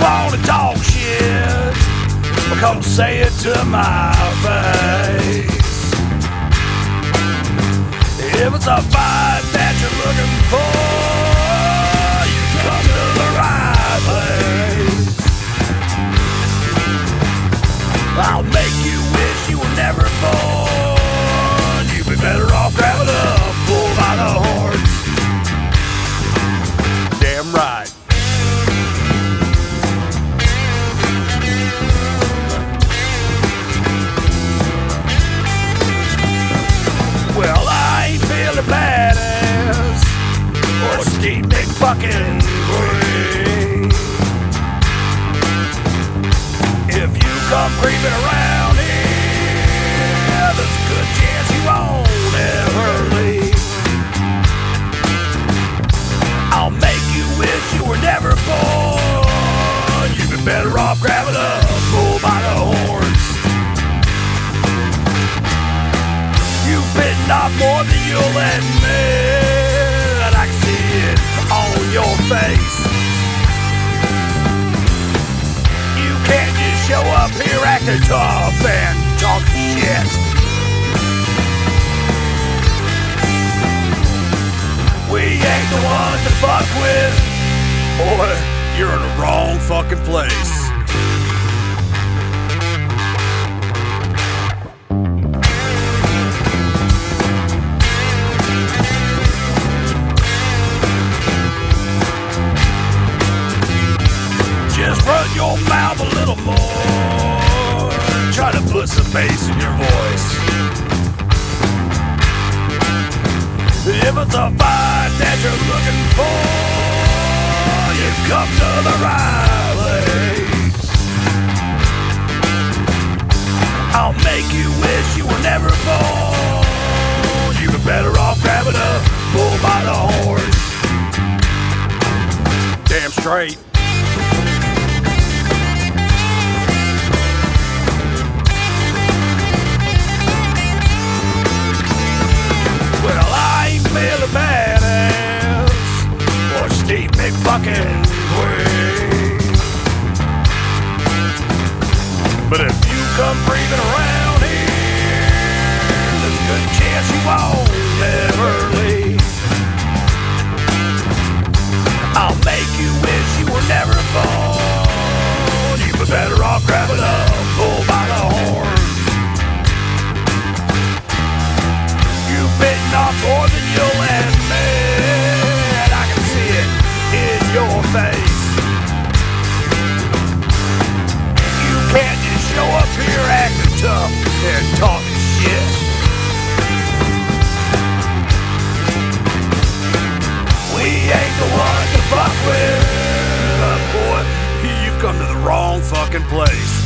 wanna talk shit, well, come say it to my face. If it's a fight that you're looking for, you come to the right place. I'll make you wish you were never born. Steve McFucking If you come creeping around here, there's a good chance you won't ever leave. I'll make you wish you were never born. You'd be better off grabbing a bull by the horns. You've bitten off more than you'll admit. Up here acting tough and talk shit. We ain't the ones to fuck with. Boy, you're in the wrong fucking place. Just run your mouth Try to bass in your voice. If it's a fight that you're looking for, you've come to the right place. I'll make you wish you were never born. You'd be better off grabbing a bull by the horns. Damn straight. McFucking Queen. But if you come creeping around here, there's a good chance you won't ever leave. I'll make you wish you were never born. You'd be better off grabbing a bull by the horn. You've bitten off more than you'll tough and talking shit. We ain't the ones to fuck with. Boy, you've come to the wrong fucking place.